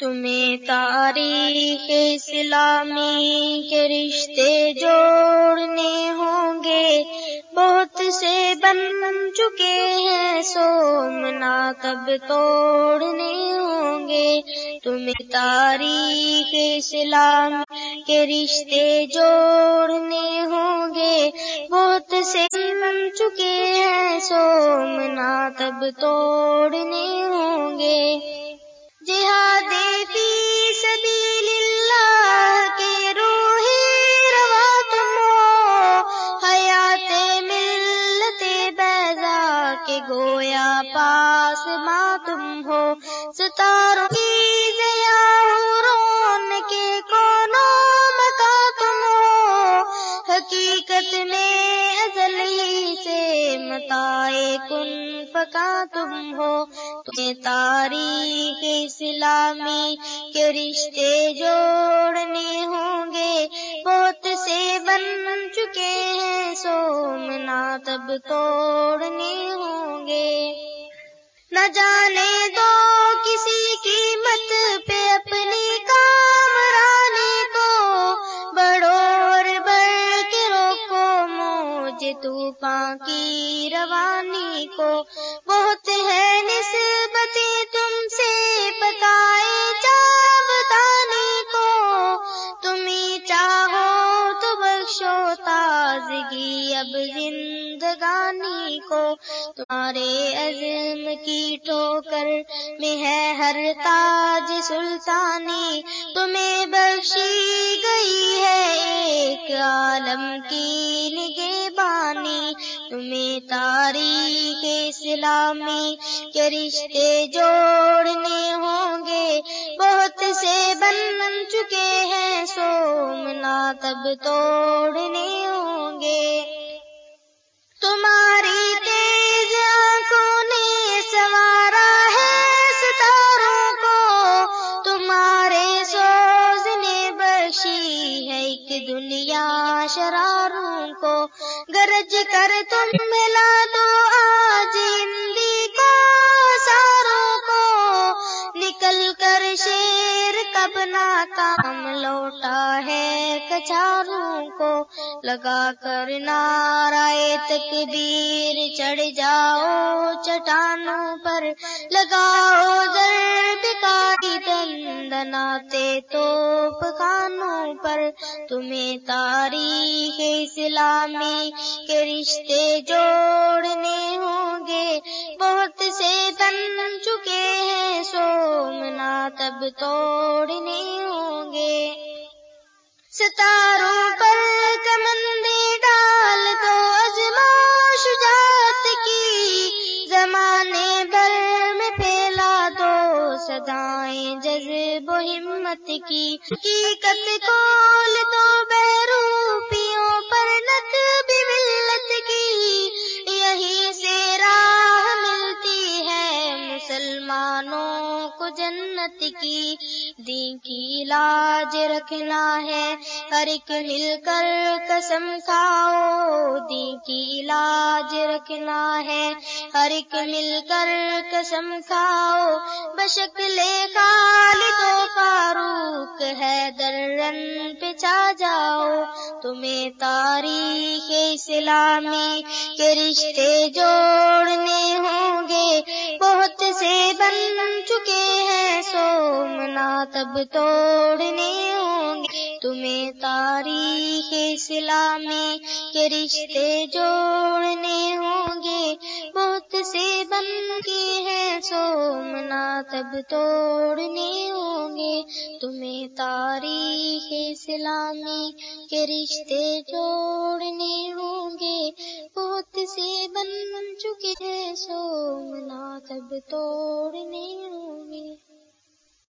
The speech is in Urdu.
تمہیں تاریخ اسلامی کے رشتے جوڑنے ہوں گے۔ بہت سے بن چکے ہیں سومنا تب توڑنے ہوں گے۔ تمہیں تاریخ اسلام کے رشتے جوڑنے ہوں گے۔ بہت سے بن چکے ہیں سومنا تب توڑنے ہوں گے۔ جہاد فی سبیل اللہ کے روحی روا تم ہو حیات ملت بیضا کے گویا پاس ماں تم ہو۔ ستاروں کی ضیا رون کے کونوں متا تم ہو حقیقت میں ازلی سے متائے کن پکا تم ہو۔ تاریخ اسلامی کے رشتے جوڑنے ہوں گے۔ بہت سے بن چکے ہیں سومنا تب توڑنے ہوں گے۔ نہ جانے دو کسی قیمت پہ اپنی کامرانی کو بڑو اور بڑھ کے روکو، موج طوفان کی روانی کو۔ بہت تازگی اب زندگانی کو تمہارے عزم کی ٹھوکر میں ہے ہر تاج سلطانی۔ تمہیں بخشی گئی ہے ایک عالم کی نگہ بانی تمہیں تاریخ اسلامی کے رشتے جوڑنے تب توڑنے ہوں گے۔ تمہاری تیز آنکھوں نے سوارا ہے ستاروں کو۔ تمہارے سوز نے بخشی ہے ایک دنیا شراروں کو۔ گرج کر تم کب ناکام لوٹا ہے کچاروں کو۔ لگا کر نارائے تکبیر چڑھ جاؤ چٹانوں پر۔ لگاؤ ضرب کاری دندناتے توپ خانوں پر۔ تمہیں تاریخ اسلامی کے رشتے جوڑنے ہوں گے۔ بہت سے بن چکے تب توڑنے ہوں گے۔ ستاروں پر کمندے ڈال دو ازما شجاعت کی۔ زمانے بھر میں پھیلا دو سدائیں جذب و ہمت کی۔ حقیقت کھول دو بہروپیوں پر نت بھی ملت کی۔ یہی سے راہ ملتی ہے مسلمانوں کو جنت کی، دین کی لاج رکھنا ہے۔ ہر ایک مل کر قسم کھاؤ، دین کی لاج رکھنا ہے۔ ہر ایک مل کر قسم کھاؤ بشکل خالد و فاروق ہے درن پہ چا جاؤ۔ تمہیں تاریخ اسلامی کے رشتے جوڑنے ہوں گے۔ سے بن چکے ہیں سومنا، تب توڑنے ہوں گے۔ تمہیں تاریخ اسلامی کے رشتے جوڑنے ہوں گے۔ بہت سے بن کے ہیں سومنا، تب توڑنے ہوں گے۔ تمہیں تاریخ اسلامی کے رشتے جوڑنے بہت